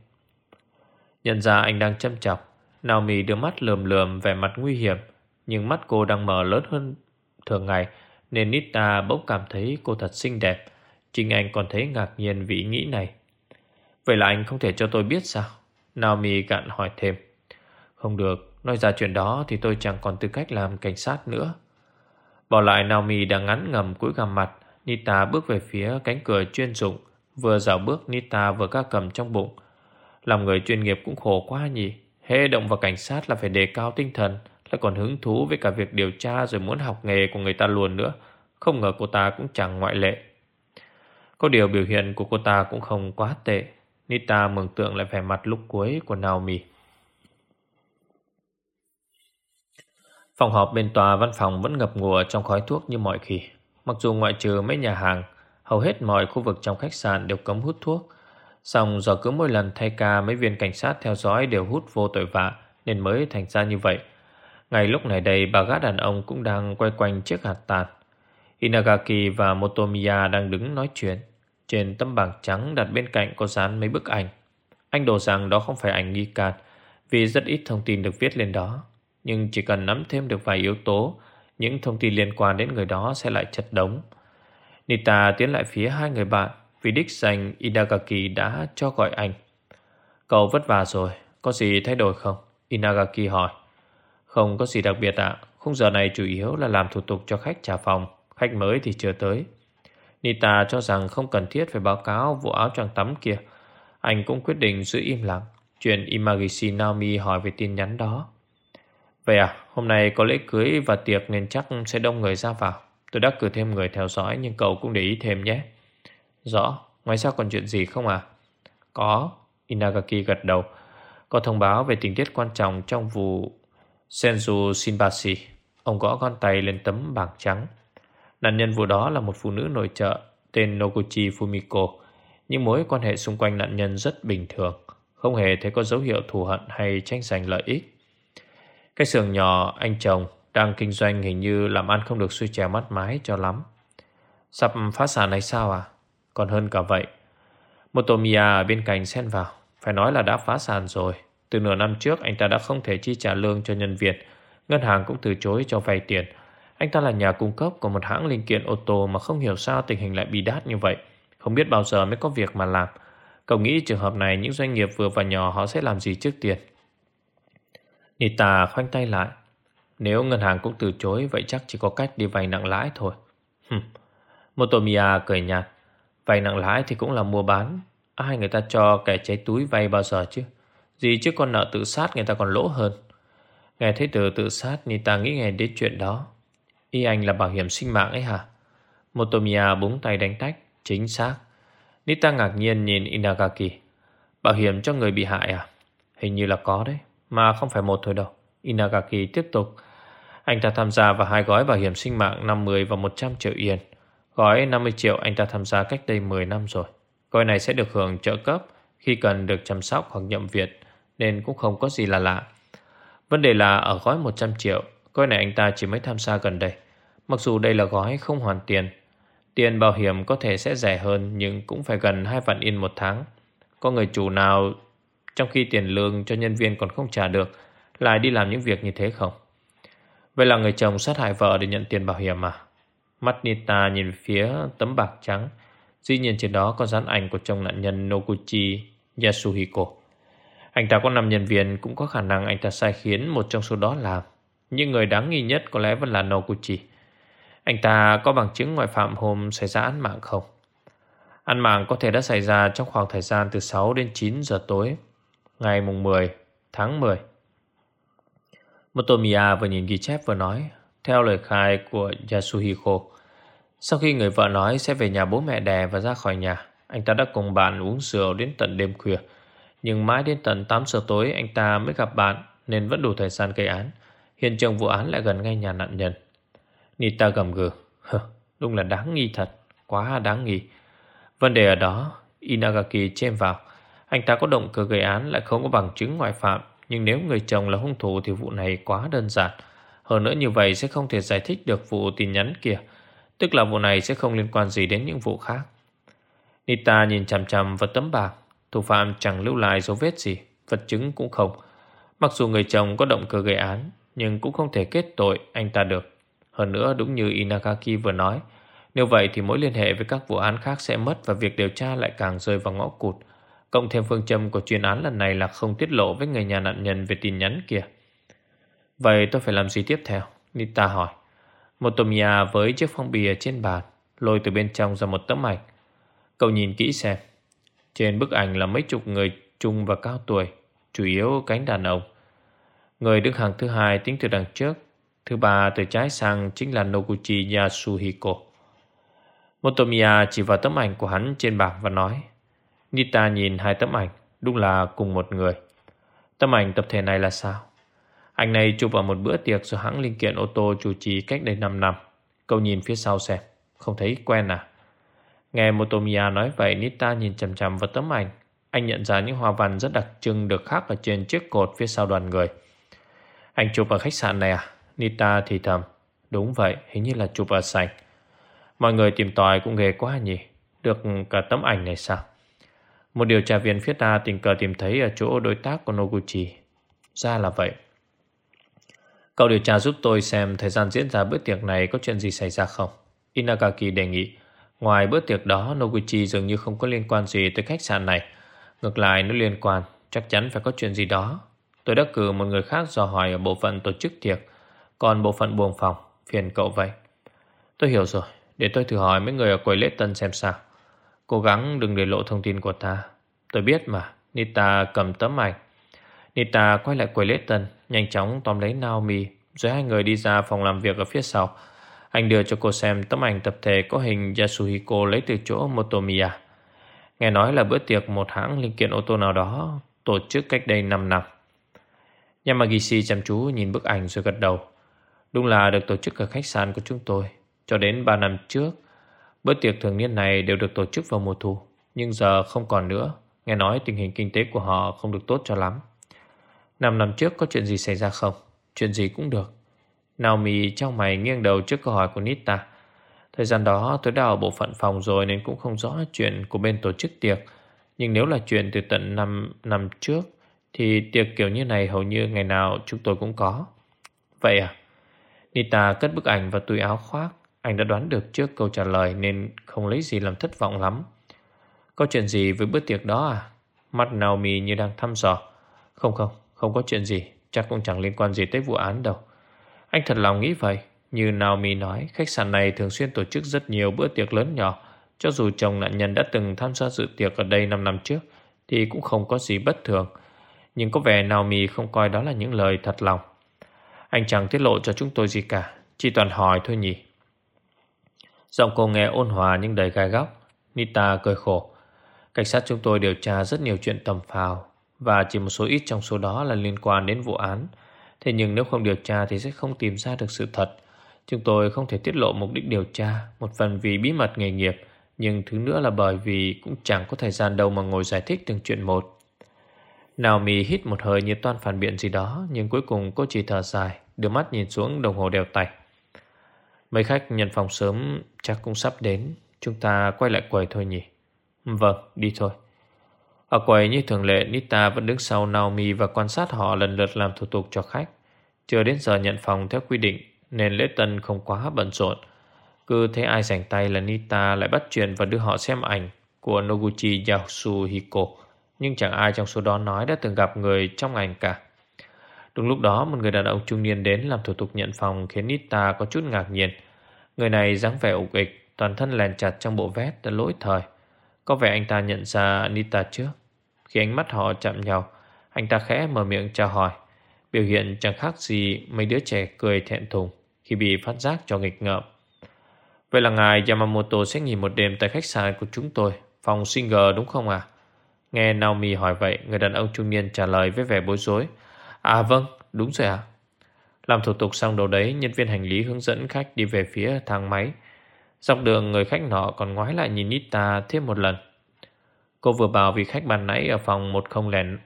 S1: Nhận ra anh đang châm chọc. Naomi đưa mắt lườm lườm vẻ mặt nguy hiểm. Nhưng mắt cô đang mở lớn hơn thường ngày. Nên Nita bỗng cảm thấy cô thật xinh đẹp. Chính anh còn thấy ngạc nhiên vì ý nghĩ này. Vậy là anh không thể cho tôi biết sao? Naomi gạn hỏi thêm. Không được, nói ra chuyện đó thì tôi chẳng còn tư cách làm cảnh sát nữa. Bỏ lại Naomi đang ngắn ngầm cúi gằm mặt, Nita bước về phía cánh cửa chuyên dụng. Vừa dạo bước Nita vừa ca cầm trong bụng. Làm người chuyên nghiệp cũng khổ quá nhỉ. Hễ động vào cảnh sát là phải đề cao tinh thần, lại còn hứng thú với cả việc điều tra rồi muốn học nghề của người ta luôn nữa. Không ngờ cô ta cũng chẳng ngoại lệ. Có điều biểu hiện của cô ta cũng không quá tệ. Nita mường tượng lại vẻ mặt lúc cuối của Naomi. Phòng họp bên tòa văn phòng vẫn ngập ngùa trong khói thuốc như mọi khi. Mặc dù ngoại trừ mấy nhà hàng, hầu hết mọi khu vực trong khách sạn đều cấm hút thuốc. Xong do cứ mỗi lần thay ca mấy viên cảnh sát theo dõi đều hút vô tội vạ nên mới thành ra như vậy. Ngay lúc này đây bà gã đàn ông cũng đang quay quanh chiếc hạt tạt Inagaki và Motomiya đang đứng nói chuyện. Trên tấm bảng trắng đặt bên cạnh có dán mấy bức ảnh. Anh đồ rằng đó không phải ảnh nghi cạt vì rất ít thông tin được viết lên đó. Nhưng chỉ cần nắm thêm được vài yếu tố, những thông tin liên quan đến người đó sẽ lại chật đống. Nita tiến lại phía hai người bạn vì đích danh Inagaki đã cho gọi anh. Cậu vất vả rồi, có gì thay đổi không? Inagaki hỏi. Không có gì đặc biệt ạ. Khung giờ này chủ yếu là làm thủ tục cho khách trả phòng. Khách mới thì chưa tới. Nita cho rằng không cần thiết phải báo cáo vụ áo choàng tắm kia. Anh cũng quyết định giữ im lặng. Chuyện Imagishi Naomi hỏi về tin nhắn đó. Vậy à, hôm nay có lễ cưới và tiệc nên chắc sẽ đông người ra vào. Tôi đã cử thêm người theo dõi nhưng cậu cũng để ý thêm nhé. Rõ, ngoài ra còn chuyện gì không à? Có, Inagaki gật đầu. Có thông báo về tình tiết quan trọng trong vụ Senju Shinbashi. Ông gõ con tay lên tấm bảng trắng. Nạn nhân vụ đó là một phụ nữ nội trợ tên Noguchi Fumiko. Nhưng mối quan hệ xung quanh nạn nhân rất bình thường. Không hề thấy có dấu hiệu thù hận hay tranh giành lợi ích. Cái xưởng nhỏ, anh chồng, đang kinh doanh hình như làm ăn không được xuôi trèo mắt mái cho lắm. Sắp phá sản này sao à? Còn hơn cả vậy. Motomiya ở bên cạnh xen vào. Phải nói là đã phá sản rồi. Từ nửa năm trước, anh ta đã không thể chi trả lương cho nhân viên. Ngân hàng cũng từ chối cho vay tiền. Anh ta là nhà cung cấp của một hãng linh kiện ô tô mà không hiểu sao tình hình lại bị đát như vậy. Không biết bao giờ mới có việc mà làm. Cậu nghĩ trường hợp này những doanh nghiệp vừa và nhỏ họ sẽ làm gì trước tiên? Nita khoanh tay lại. Nếu ngân hàng cũng từ chối, vậy chắc chỉ có cách đi vay nặng lãi thôi. Motomiya cười nhạt. Vay nặng lãi thì cũng là mua bán. Ai người ta cho kẻ cháy túi vay bao giờ chứ? Gì chứ con nợ tự sát người ta còn lỗ hơn. Nghe thấy từ tự sát Nita nghĩ ngay đến chuyện đó. Ý anh là bảo hiểm sinh mạng ấy hả? Motomiya búng tay đánh tách. Chính xác. Nita ngạc nhiên nhìn Inagaki. Bảo hiểm cho người bị hại à? Hình như là có đấy. Mà không phải một thôi đâu. Inagaki tiếp tục. Anh ta tham gia vào hai gói bảo hiểm sinh mạng 50 và 100 triệu yên. Gói 50 triệu anh ta tham gia cách đây 10 năm rồi. gói này sẽ được hưởng trợ cấp khi cần được chăm sóc hoặc nhậm viện nên cũng không có gì là lạ. Vấn đề là ở gói 100 triệu, coi này anh ta chỉ mới tham gia gần đây. Mặc dù đây là gói không hoàn tiền, tiền bảo hiểm có thể sẽ rẻ hơn nhưng cũng phải gần 2 vạn yên một tháng. Có người chủ nào trong khi tiền lương cho nhân viên còn không trả được lại đi làm những việc như thế không? Vậy là người chồng sát hại vợ để nhận tiền bảo hiểm à? Mắt Nita nhìn phía tấm bạc trắng. Dĩ nhiên trên đó có dán ảnh của chồng nạn nhân Noguchi Yasuhiko. Anh ta có 5 nhân viên cũng có khả năng anh ta sai khiến một trong số đó làm. Nhưng người đáng nghi nhất có lẽ vẫn là Noguchi. Anh ta có bằng chứng ngoại phạm hôm xảy ra án mạng không? Án mạng có thể đã xảy ra trong khoảng thời gian từ 6 đến 9 giờ tối, ngày mùng 10 tháng 10. Motomiya vừa nhìn ghi chép vừa nói, theo lời khai của Yasuhiko, sau khi người vợ nói sẽ về nhà bố mẹ đẻ và ra khỏi nhà, anh ta đã cùng bạn uống rượu đến tận đêm khuya. Nhưng mãi đến tận 8 giờ tối anh ta mới gặp bạn nên vẫn đủ thời gian gây án. Hiện trường vụ án lại gần ngay nhà nạn nhân. Nita gầm gừ. Đúng là đáng nghi thật. Quá đáng nghi. Vấn đề ở đó, Inagaki chêm vào. Anh ta có động cơ gây án lại không có bằng chứng ngoại phạm. Nhưng nếu người chồng là hung thủ thì vụ này quá đơn giản. Hơn nữa như vậy sẽ không thể giải thích được vụ tin nhắn kia. Tức là vụ này sẽ không liên quan gì đến những vụ khác. Nita nhìn chằm chằm vào tấm bạc. Thủ phạm chẳng lưu lại dấu vết gì, vật chứng cũng không. Mặc dù người chồng có động cơ gây án, nhưng cũng không thể kết tội anh ta được. Hơn nữa đúng như Inagaki vừa nói, nếu vậy thì mối liên hệ với các vụ án khác sẽ mất và việc điều tra lại càng rơi vào ngõ cụt. Cộng thêm phương châm của chuyên án lần này là không tiết lộ với người nhà nạn nhân về tin nhắn kia. Vậy tôi phải làm gì tiếp theo? Nita hỏi. Motomiya với chiếc phong bì trên bàn, lôi từ bên trong ra một tấm ảnh. Cậu nhìn kỹ xem. Trên bức ảnh là mấy chục người trung và cao tuổi, chủ yếu cánh đàn ông. Người đứng hàng thứ hai tính từ đằng trước, thứ ba từ trái sang chính là Noguchi Yasuhiko. Motomiya chỉ vào tấm ảnh của hắn trên bảng và nói Nita nhìn hai tấm ảnh, đúng là cùng một người. Tấm ảnh tập thể này là sao? Ảnh này chụp vào một bữa tiệc do hãng linh kiện ô tô chủ trì cách đây 5 năm. Cậu nhìn phía sau xem, không thấy quen à? Nghe Motomiya nói vậy, Nita nhìn chầm chầm vào tấm ảnh. Anh nhận ra những hoa văn rất đặc trưng được khắc ở trên chiếc cột phía sau đoàn người. Anh chụp ở khách sạn này à? Nita thì thầm. Đúng vậy, hình như là chụp ở sảnh. Mọi người tìm tòi cũng ghê quá nhỉ. Được cả tấm ảnh này sao? Một điều tra viên phía ta tình cờ tìm thấy ở chỗ đối tác của Noguchi. Ra là vậy. Cậu điều tra giúp tôi xem thời gian diễn ra bữa tiệc này có chuyện gì xảy ra không? Inagaki đề nghị. Ngoài bữa tiệc đó, Noguchi dường như không có liên quan gì tới khách sạn này. Ngược lại, nó liên quan, chắc chắn phải có chuyện gì đó. Tôi đã cử một người khác dò hỏi ở bộ phận tổ chức tiệc, còn bộ phận buồng phòng, phiền cậu vậy. Tôi hiểu rồi, để tôi thử hỏi mấy người ở quầy lễ tân xem sao. Cố gắng đừng để lộ thông tin của ta. Tôi biết mà, Nita cầm tấm ảnh. Nita quay lại quầy lễ tân, nhanh chóng tóm lấy Naomi, rồi hai người đi ra phòng làm việc ở phía sau. Anh đưa cho cô xem tấm ảnh tập thể có hình Yasuhiko lấy từ chỗ Motomiya. Nghe nói là bữa tiệc một hãng linh kiện ô tô nào đó tổ chức cách đây 5 năm. Yamagishi chăm chú nhìn bức ảnh rồi gật đầu. Đúng là được tổ chức ở khách sạn của chúng tôi. Cho đến 3 năm trước, bữa tiệc thường niên này đều được tổ chức vào mùa thu. Nhưng giờ không còn nữa. Nghe nói tình hình kinh tế của họ không được tốt cho lắm. 5 năm trước có chuyện gì xảy ra không? Chuyện gì cũng được. Naomi trong mày nghiêng đầu trước câu hỏi của Nita. Thời gian đó tôi đã ở bộ phận phòng rồi nên cũng không rõ chuyện của bên tổ chức tiệc. Nhưng nếu là chuyện từ tận 5 năm trước thì tiệc kiểu như này hầu như ngày nào chúng tôi cũng có. Vậy à? Nita cất bức ảnh vào túi áo khoác. Anh đã đoán được trước câu trả lời nên không lấy gì làm thất vọng lắm. Có chuyện gì với bữa tiệc đó à? Mắt Naomi như đang thăm dò. Không không, không có chuyện gì. Chắc cũng chẳng liên quan gì tới vụ án đâu. Anh thật lòng nghĩ vậy. Như Naomi nói, khách sạn này thường xuyên tổ chức rất nhiều bữa tiệc lớn nhỏ. Cho dù chồng nạn nhân đã từng tham gia dự tiệc ở đây 5 năm trước, thì cũng không có gì bất thường. Nhưng có vẻ Naomi không coi đó là những lời thật lòng. Anh chẳng tiết lộ cho chúng tôi gì cả, chỉ toàn hỏi thôi nhỉ. Giọng cô nghe ôn hòa nhưng đầy gai góc. Nita cười khổ. Cảnh sát chúng tôi điều tra rất nhiều chuyện tầm phào và chỉ một số ít trong số đó là liên quan đến vụ án. Thế nhưng nếu không điều tra thì sẽ không tìm ra được sự thật. Chúng tôi không thể tiết lộ mục đích điều tra, một phần vì bí mật nghề nghiệp, Nhưng thứ nữa là bởi vì cũng chẳng có thời gian đâu mà ngồi giải thích từng chuyện một. Naomi hít một hơi như toan phản biện gì đó, nhưng cuối cùng cô chỉ thở dài, đưa mắt nhìn xuống đồng hồ đeo tay. Mấy khách nhận phòng sớm chắc cũng sắp đến, chúng ta quay lại quầy thôi nhỉ? Vâng, đi thôi. Ở quầy như thường lệ, Nita vẫn đứng sau Naomi và quan sát họ lần lượt làm thủ tục cho khách. Chưa đến giờ nhận phòng theo quy định, nên lễ tân không quá bận rộn. Cứ thấy ai rảnh tay là Nita lại bắt chuyện và đưa họ xem ảnh của Noguchi Yasuhiko. Nhưng chẳng ai trong số đó nói đã từng gặp người trong ảnh cả. Đúng lúc đó một người đàn ông trung niên đến làm thủ tục nhận phòng khiến Nita có chút ngạc nhiên. Người này dáng vẻ ục ịch, toàn thân lèn chặt trong bộ vest đã lỗi thời. Có vẻ anh ta nhận ra Nita trước. Khi ánh mắt họ chạm nhau, anh ta khẽ mở miệng chào hỏi. Biểu hiện chẳng khác gì mấy đứa trẻ cười thẹn thùng khi bị phát giác cho nghịch ngợm. Vậy là ngài Yamamoto sẽ nghỉ một đêm tại khách sạn của chúng tôi, phòng single đúng không à? Nghe Naomi hỏi vậy, người đàn ông trung niên trả lời với vẻ bối rối. À vâng, đúng rồi ạ. À. Làm thủ tục xong đầu đấy, nhân viên hành lý hướng dẫn khách đi về phía thang máy. Dọc đường người khách nọ còn ngoái lại nhìn Nita thêm một lần. Cô vừa bảo vị khách bàn nãy ở phòng 10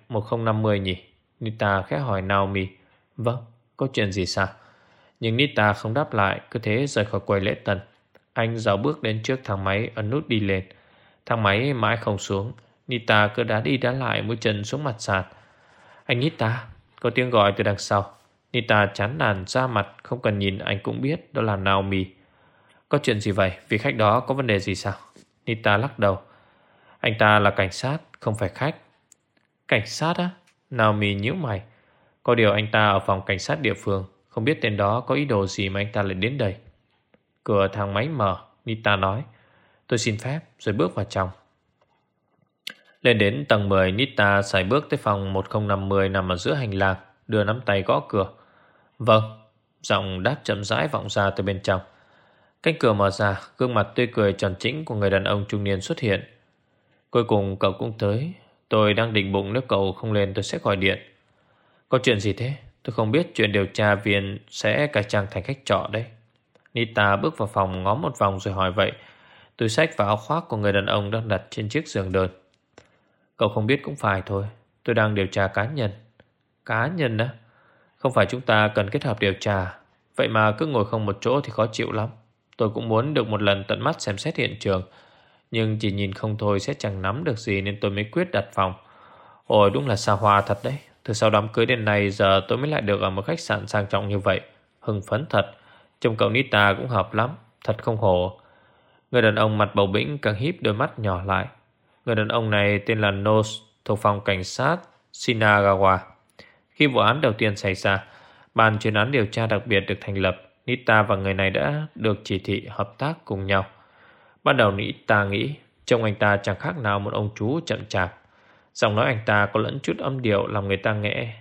S1: 1050 nhỉ? Nita khẽ hỏi Naomi. Vâng, có chuyện gì sao? Nhưng Nita không đáp lại, cứ thế rời khỏi quầy lễ tân. Anh dạo bước đến trước thang máy ấn nút đi lên. Thang máy mãi không xuống. Nita cứ đá đi đá lại mũi chân xuống mặt sàn. Anh Nita, có tiếng gọi từ đằng sau. Nita chán nản ra mặt, không cần nhìn anh cũng biết đó là Naomi. Có chuyện gì vậy? Vị khách đó có vấn đề gì sao? Nita lắc đầu. Anh ta là cảnh sát, không phải khách. Cảnh sát á? Naomi nhíu mày. Có điều anh ta ở phòng cảnh sát địa phương, không biết tên đó có ý đồ gì mà anh ta lại đến đây. Cửa thang máy mở, Nita nói. Tôi xin phép, rồi bước vào trong. Lên đến tầng 10, Nita xài bước tới phòng 1050 nằm ở giữa hành lang, đưa nắm tay gõ cửa. Vâng, giọng đáp chậm rãi vọng ra từ bên trong. Cánh cửa mở ra, gương mặt tươi cười tròn chỉnh của người đàn ông trung niên xuất hiện. Cuối cùng cậu cũng tới. Tôi đang định bụng nếu cậu không lên tôi sẽ gọi điện. Có chuyện gì thế? Tôi không biết chuyện điều tra viên sẽ cải trang thành khách trọ đấy. Nita bước vào phòng ngó một vòng rồi hỏi vậy. Túi sách và áo khoác của người đàn ông đang đặt trên chiếc giường đơn. Cậu không biết cũng phải thôi. Tôi đang điều tra cá nhân. Cá nhân á? Không phải chúng ta cần kết hợp điều tra. Vậy mà cứ ngồi không một chỗ thì khó chịu lắm. Tôi cũng muốn được một lần tận mắt xem xét hiện trường. Nhưng chỉ nhìn không thôi sẽ chẳng nắm được gì nên tôi mới quyết đặt phòng. Ôi đúng là xa hoa thật đấy. Từ sau đám cưới đến nay giờ tôi mới lại được ở một khách sạn sang trọng như vậy. Hưng phấn thật. Trông cậu Nita cũng hợp lắm. Thật không hổ. Người đàn ông mặt bầu bĩnh càng híp đôi mắt nhỏ lại. Người đàn ông này tên là Nos, thuộc phòng cảnh sát Shinagawa. Khi vụ án đầu tiên xảy ra, ban chuyên án điều tra đặc biệt được thành lập. Nita và người này đã được chỉ thị hợp tác cùng nhau. Ban đầu Nita nghĩ trông anh ta chẳng khác nào một ông chú chậm chạp. Giọng nói anh ta có lẫn chút âm điệu làm người ta nghe.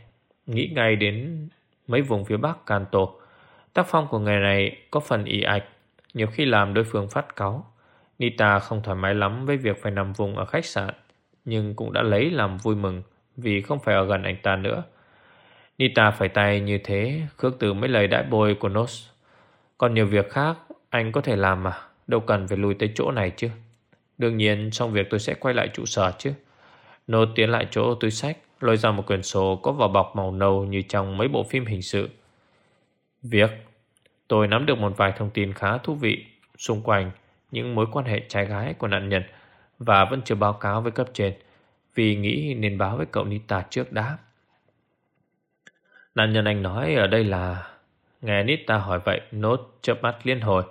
S1: Nghĩ ngay đến mấy vùng phía bắc Kanto. Tác phong của người này có phần ị ạch, nhiều khi làm đối phương phát cáu. Nita không thoải mái lắm với việc phải nằm vùng ở khách sạn, nhưng cũng đã lấy làm vui mừng vì không phải ở gần anh ta nữa. Nita phải tay như thế, khước từ mấy lời đại bôi của Nos. Còn nhiều việc khác, anh có thể làm mà, đâu cần phải lùi tới chỗ này chứ. Đương nhiên, xong việc tôi sẽ quay lại trụ sở chứ. Nô tiến lại chỗ túi sách, lôi ra một quyển sổ có vỏ bọc màu nâu như trong mấy bộ phim hình sự. Việc Tôi nắm được một vài thông tin khá thú vị xung quanh những mối quan hệ trai gái của nạn nhân và vẫn chưa báo cáo với cấp trên vì nghĩ nên báo với cậu Nita trước đã. Nạn nhân anh nói ở đây là Nghe Nita hỏi vậy Nốt chớp mắt liên hồi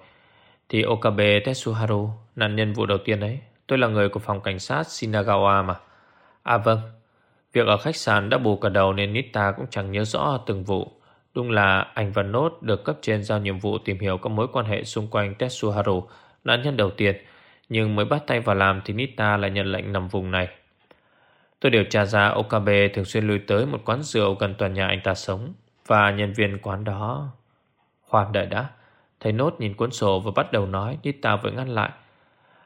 S1: thì Okabe Tetsuharu Nạn nhân vụ đầu tiên ấy. Tôi là người của phòng cảnh sát Shinagawa mà À vâng Việc ở khách sạn đã bù cả đầu nên Nita cũng chẳng nhớ rõ từng vụ Đúng là anh và Nốt được cấp trên giao nhiệm vụ tìm hiểu các mối quan hệ xung quanh Tetsuharu nạn nhân đầu tiên, nhưng mới bắt tay vào làm thì Nita lại nhận lệnh nằm vùng này. Tôi điều tra ra Okabe thường xuyên lui tới một quán rượu gần tòa nhà anh ta sống và nhân viên quán đó... Khoan đợi đã thầy nốt nhìn cuốn sổ và bắt đầu nói Nita vẫn ngăn lại.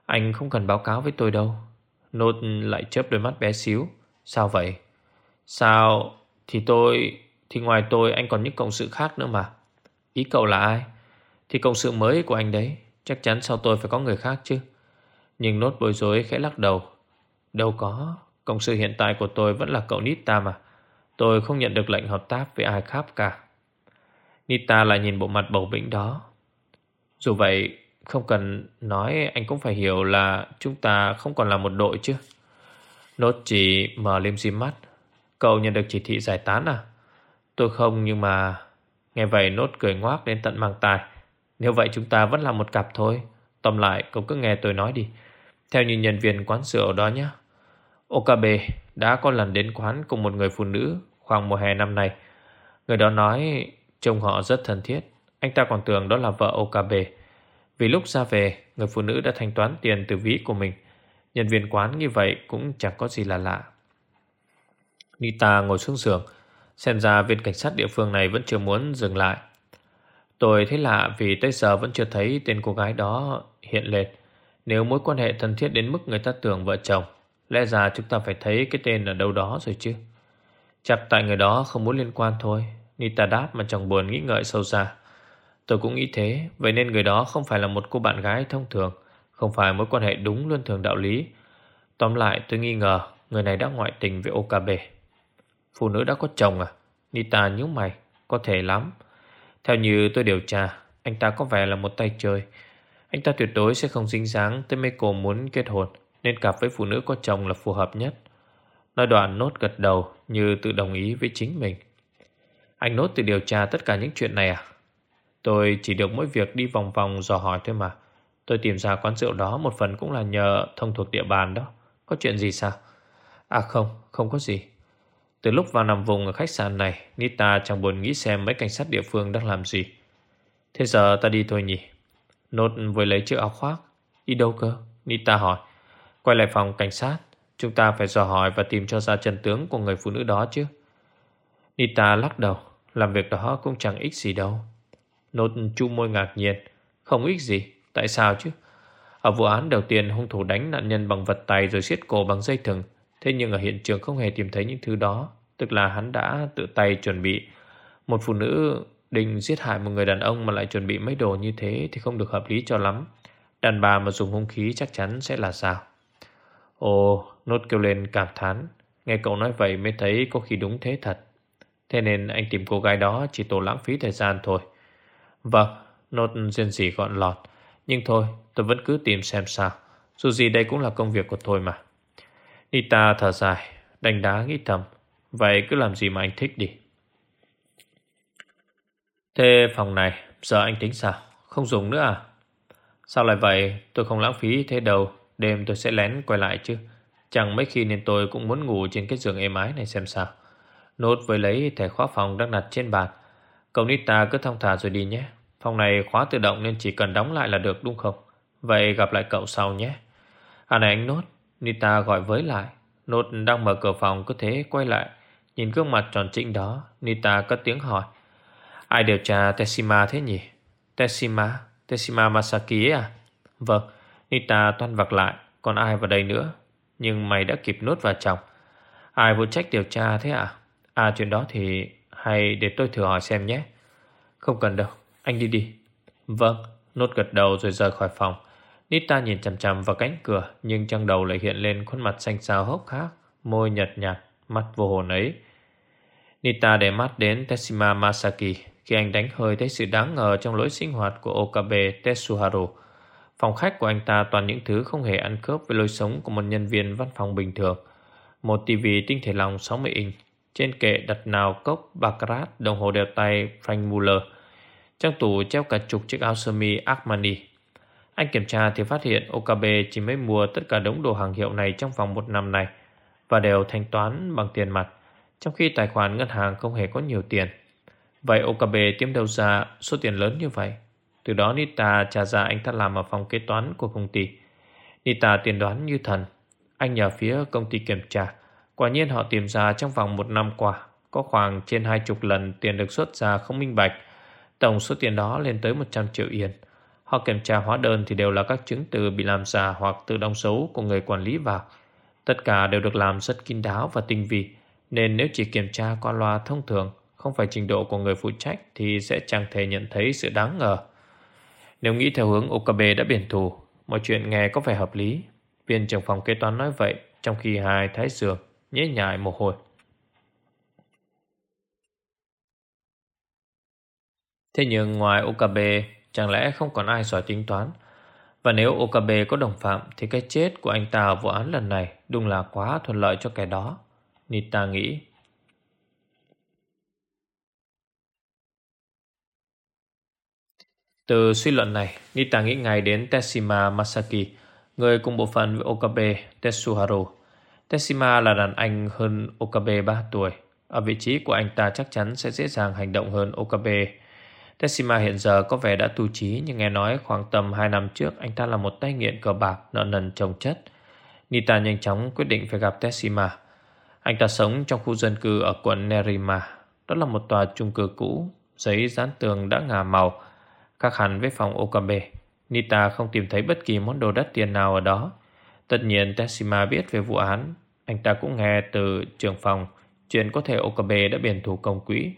S1: Anh không cần báo cáo với tôi đâu. Nốt lại chớp đôi mắt bé xíu. Sao vậy? Sao? Thì tôi... Thì ngoài tôi anh còn những cộng sự khác nữa mà. Ý cậu là ai? Thì cộng sự mới của anh đấy. Chắc chắn sau tôi phải có người khác chứ Nhưng nốt bối rối khẽ lắc đầu. Đâu có, cộng sự hiện tại của tôi vẫn là cậu Nita mà. Tôi không nhận được lệnh hợp tác với ai khác cả. Nita lại nhìn bộ mặt bầu bĩnh đó. Dù vậy, không cần nói anh cũng phải hiểu là chúng ta không còn là một đội chứ. Nốt chỉ mở liêm dim mắt. Cậu nhận được chỉ thị giải tán à? Tôi không nhưng mà... Nghe vậy nốt cười ngoác đến tận mang tai. Nếu vậy chúng ta vẫn là một cặp thôi. Tóm lại cậu cứ nghe tôi nói đi. Theo như nhân viên quán rượu đó nhé. Okabe đã có lần đến quán cùng một người phụ nữ khoảng mùa hè năm nay. Người đó nói trông họ rất thân thiết. Anh ta còn tưởng đó là vợ Okabe. Vì lúc ra về, người phụ nữ đã thanh toán tiền từ ví của mình. Nhân viên quán như vậy cũng chẳng có gì là lạ. Nita ngồi xuống giường. Xem ra viên cảnh sát địa phương này vẫn chưa muốn dừng lại. Tôi thấy lạ vì tới giờ vẫn chưa thấy tên cô gái đó hiện lên. Nếu mối quan hệ thân thiết đến mức người ta tưởng vợ chồng, lẽ ra chúng ta phải thấy cái tên ở đâu đó rồi chứ. Chắc tại người đó không muốn liên quan thôi. Nita đáp mà chẳng buồn nghĩ ngợi sâu xa. Tôi cũng nghĩ thế, vậy nên người đó không phải là một cô bạn gái thông thường, không phải mối quan hệ đúng luân thường đạo lý. Tóm lại tôi nghi ngờ người này đã ngoại tình với Okabe. Phụ nữ đã có chồng à? Nita nhíu mày, có thể lắm. Theo như tôi điều tra, anh ta có vẻ là một tay chơi. Anh ta tuyệt đối sẽ không dính dáng tới mấy cô muốn kết hôn, nên cặp với phụ nữ có chồng là phù hợp nhất. Nói đoạn nốt gật đầu như tự đồng ý với chính mình. Anh nốt tự điều tra tất cả những chuyện này à? Tôi chỉ được mỗi việc đi vòng vòng dò hỏi thôi mà. Tôi tìm ra quán rượu đó một phần cũng là nhờ thông thuộc địa bàn đó. Có chuyện gì sao? À không, không có gì. Từ lúc vào nằm vùng ở khách sạn này, Nita chẳng buồn nghĩ xem mấy cảnh sát địa phương đang làm gì. Thế giờ ta đi thôi nhỉ? Nốt vừa lấy chiếc áo khoác. Đi đâu cơ? Nita hỏi. Quay lại phòng cảnh sát. Chúng ta phải dò hỏi và tìm cho ra chân tướng của người phụ nữ đó chứ. Nita lắc đầu. Làm việc đó cũng chẳng ích gì đâu. Nốt chu môi ngạc nhiên. Không ích gì. Tại sao chứ? Ở vụ án đầu tiên hung thủ đánh nạn nhân bằng vật tay rồi siết cổ bằng dây thừng. Thế nhưng ở hiện trường không hề tìm thấy những thứ đó. Tức là hắn đã tự tay chuẩn bị. Một phụ nữ định giết hại một người đàn ông mà lại chuẩn bị mấy đồ như thế thì không được hợp lý cho lắm. Đàn bà mà dùng hung khí chắc chắn sẽ là sao? Ồ, Nốt kêu lên cảm thán. Nghe cậu nói vậy mới thấy có khi đúng thế thật. Thế nên anh tìm cô gái đó chỉ tổ lãng phí thời gian thôi. Vâng, Nốt duyên gì gọn lọt. Nhưng thôi, tôi vẫn cứ tìm xem sao. Dù gì đây cũng là công việc của tôi mà. Nita thở dài, đánh đá nghĩ thầm. Vậy cứ làm gì mà anh thích đi. Thế phòng này, giờ anh tính sao? Không dùng nữa à? Sao lại vậy? Tôi không lãng phí thế đâu. Đêm tôi sẽ lén quay lại chứ. Chẳng mấy khi nên tôi cũng muốn ngủ trên cái giường êm ái này xem sao. Nốt với lấy thẻ khóa phòng đang đặt trên bàn. Cậu Nita cứ thong thả rồi đi nhé. Phòng này khóa tự động nên chỉ cần đóng lại là được đúng không? Vậy gặp lại cậu sau nhé. À này anh Nốt, Nita gọi với lại. Nốt đang mở cửa phòng cứ thế quay lại. Nhìn gương mặt tròn trĩnh đó, Nita cất tiếng hỏi. Ai điều tra Tessima thế nhỉ? Tessima? Tessima Masaki ấy à? Vâng, Nita toan vặc lại. Còn ai vào đây nữa? Nhưng mày đã kịp nốt vào chồng. Ai phụ trách điều tra thế à? À chuyện đó thì hay để tôi thử hỏi xem nhé. Không cần đâu, anh đi đi. Vâng, nốt gật đầu rồi rời khỏi phòng. Nita nhìn chằm chằm vào cánh cửa nhưng trong đầu lại hiện lên khuôn mặt xanh xao hốc khác, môi nhợt nhạt, mắt vô hồn ấy. Nita để mắt đến Tetsuma Masaki khi anh đánh hơi thấy sự đáng ngờ trong lối sinh hoạt của Okabe Tetsuharu. Phòng khách của anh ta toàn những thứ không hề ăn khớp với lối sống của một nhân viên văn phòng bình thường. Một tivi tinh thể lòng 60 inch, trên kệ đặt nào cốc Baccarat, đồng hồ đeo tay Frank Muller. Trong tủ treo cả chục chiếc áo sơ mi Armani. Anh kiểm tra thì phát hiện Okabe chỉ mới mua tất cả đống đồ hàng hiệu này trong vòng một năm này và đều thanh toán bằng tiền mặt, trong khi tài khoản ngân hàng không hề có nhiều tiền. Vậy Okabe kiếm đâu ra số tiền lớn như vậy? Từ đó Nita trả ra anh ta làm ở phòng kế toán của công ty. Nita tiên đoán như thần. Anh nhờ phía công ty kiểm tra. Quả nhiên họ tìm ra trong vòng một năm qua có khoảng trên hai chục lần tiền được xuất ra không minh bạch. Tổng số tiền đó lên tới 100 triệu yên. Họ kiểm tra hóa đơn thì đều là các chứng từ bị làm giả hoặc tự đóng dấu của người quản lý vào. Tất cả đều được làm rất kín đáo và tinh vi, nên nếu chỉ kiểm tra qua loa thông thường, không phải trình độ của người phụ trách thì sẽ chẳng thể nhận thấy sự đáng ngờ. Nếu nghĩ theo hướng Okabe đã biển thù, mọi chuyện nghe có vẻ hợp lý. Viên trưởng phòng kế toán nói vậy, trong khi hai thái dường nhễ nhại mồ hôi. Thế nhưng ngoài Okabe, chẳng lẽ không còn ai giỏi tính toán? Và nếu Okabe có đồng phạm thì cái chết của anh ta ở vụ án lần này đúng là quá thuận lợi cho kẻ đó. Nita nghĩ. Từ suy luận này, Nita nghĩ ngay đến Tetsima Masaki, người cùng bộ phận với Okabe Tetsuharu. Tetsima là đàn anh hơn Okabe 3 tuổi. Ở vị trí của anh ta chắc chắn sẽ dễ dàng hành động hơn Okabe. Tessima hiện giờ có vẻ đã tu trí nhưng nghe nói khoảng tầm 2 năm trước anh ta là một tay nghiện cờ bạc nợ nần chồng chất. Nita nhanh chóng quyết định phải gặp Tessima. Anh ta sống trong khu dân cư ở quận Nerima. Đó là một tòa chung cư cũ, giấy dán tường đã ngả màu, khác hẳn với phòng Okabe. Nita không tìm thấy bất kỳ món đồ đắt tiền nào ở đó. Tất nhiên Tessima biết về vụ án. Anh ta cũng nghe từ trưởng phòng chuyện có thể Okabe đã biển thủ công quỹ.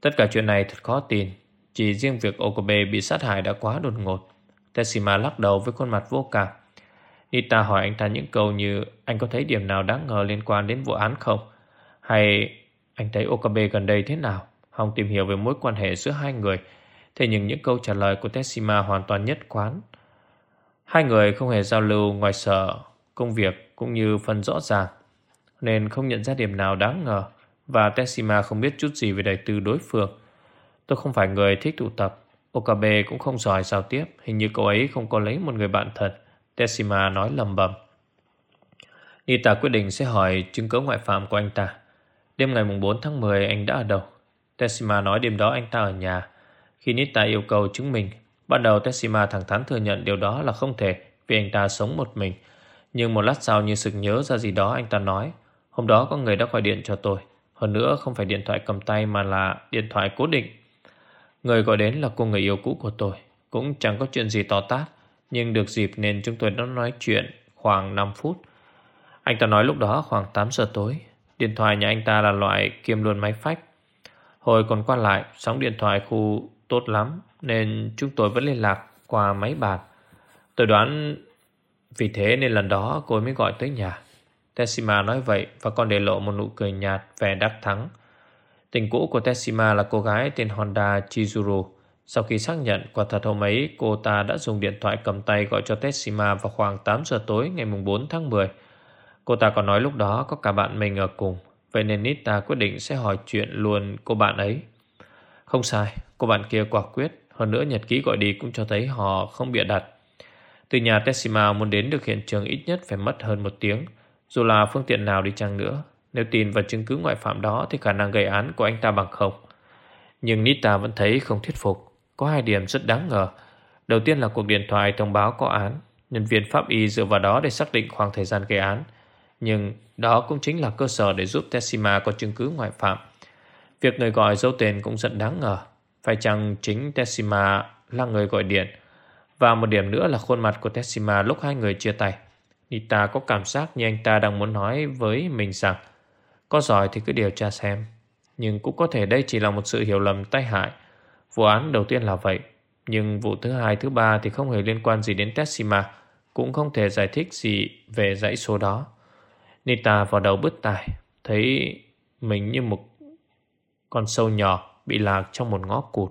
S1: Tất cả chuyện này thật khó tin. Chỉ riêng việc Okabe bị sát hại đã quá đột ngột. Teshima lắc đầu với khuôn mặt vô cảm. Nita hỏi anh ta những câu như anh có thấy điểm nào đáng ngờ liên quan đến vụ án không? Hay anh thấy Okabe gần đây thế nào? Hòng tìm hiểu về mối quan hệ giữa hai người. Thế nhưng những câu trả lời của Tessima hoàn toàn nhất quán. Hai người không hề giao lưu ngoài sở, công việc cũng như phần rõ ràng. Nên không nhận ra điểm nào đáng ngờ. Và Tessima không biết chút gì về đời tư đối phương. Tôi không phải người thích tụ tập. Okabe cũng không giỏi giao tiếp. Hình như cậu ấy không có lấy một người bạn thật. tesima nói lầm bầm. Nita quyết định sẽ hỏi chứng cứ ngoại phạm của anh ta. Đêm ngày 4 tháng 10 anh đã ở đâu? Tessima nói đêm đó anh ta ở nhà. Khi Nita yêu cầu chứng minh, ban đầu Tessima thẳng thắn thừa nhận điều đó là không thể vì anh ta sống một mình. Nhưng một lát sau như sực nhớ ra gì đó anh ta nói Hôm đó có người đã gọi điện cho tôi. Hơn nữa không phải điện thoại cầm tay mà là điện thoại cố định. Người gọi đến là cô người yêu cũ của tôi. Cũng chẳng có chuyện gì to tát. Nhưng được dịp nên chúng tôi đã nói chuyện khoảng 5 phút. Anh ta nói lúc đó khoảng 8 giờ tối. Điện thoại nhà anh ta là loại kiêm luôn máy phách. Hồi còn qua lại, sóng điện thoại khu tốt lắm nên chúng tôi vẫn liên lạc qua máy bàn. Tôi đoán vì thế nên lần đó cô mới gọi tới nhà. Tessima nói vậy và còn để lộ một nụ cười nhạt vẻ đắc thắng. Tình cũ của Tetsima là cô gái tên Honda Chizuru. Sau khi xác nhận quả thật hôm ấy cô ta đã dùng điện thoại cầm tay gọi cho Tetsima vào khoảng 8 giờ tối ngày 4 tháng 10. Cô ta còn nói lúc đó có cả bạn mình ở cùng. Vậy nên Nita quyết định sẽ hỏi chuyện luôn cô bạn ấy. Không sai, cô bạn kia quả quyết. Hơn nữa nhật ký gọi đi cũng cho thấy họ không bịa đặt. Từ nhà Tetsima muốn đến được hiện trường ít nhất phải mất hơn một tiếng. Dù là phương tiện nào đi chăng nữa. Nếu tin vào chứng cứ ngoại phạm đó thì khả năng gây án của anh ta bằng không. Nhưng Nita vẫn thấy không thuyết phục. Có hai điểm rất đáng ngờ. Đầu tiên là cuộc điện thoại thông báo có án. Nhân viên pháp y dựa vào đó để xác định khoảng thời gian gây án. Nhưng đó cũng chính là cơ sở để giúp Tessima có chứng cứ ngoại phạm. Việc người gọi dấu tên cũng rất đáng ngờ. Phải chăng chính Tessima là người gọi điện? Và một điểm nữa là khuôn mặt của Tessima lúc hai người chia tay. Nita có cảm giác như anh ta đang muốn nói với mình rằng có giỏi thì cứ điều tra xem. Nhưng cũng có thể đây chỉ là một sự hiểu lầm tai hại. Vụ án đầu tiên là vậy. Nhưng vụ thứ hai, thứ ba thì không hề liên quan gì đến Tessima. Cũng không thể giải thích gì về dãy số đó. Nita vào đầu bứt tài Thấy mình như một con sâu nhỏ bị lạc trong một ngõ cụt.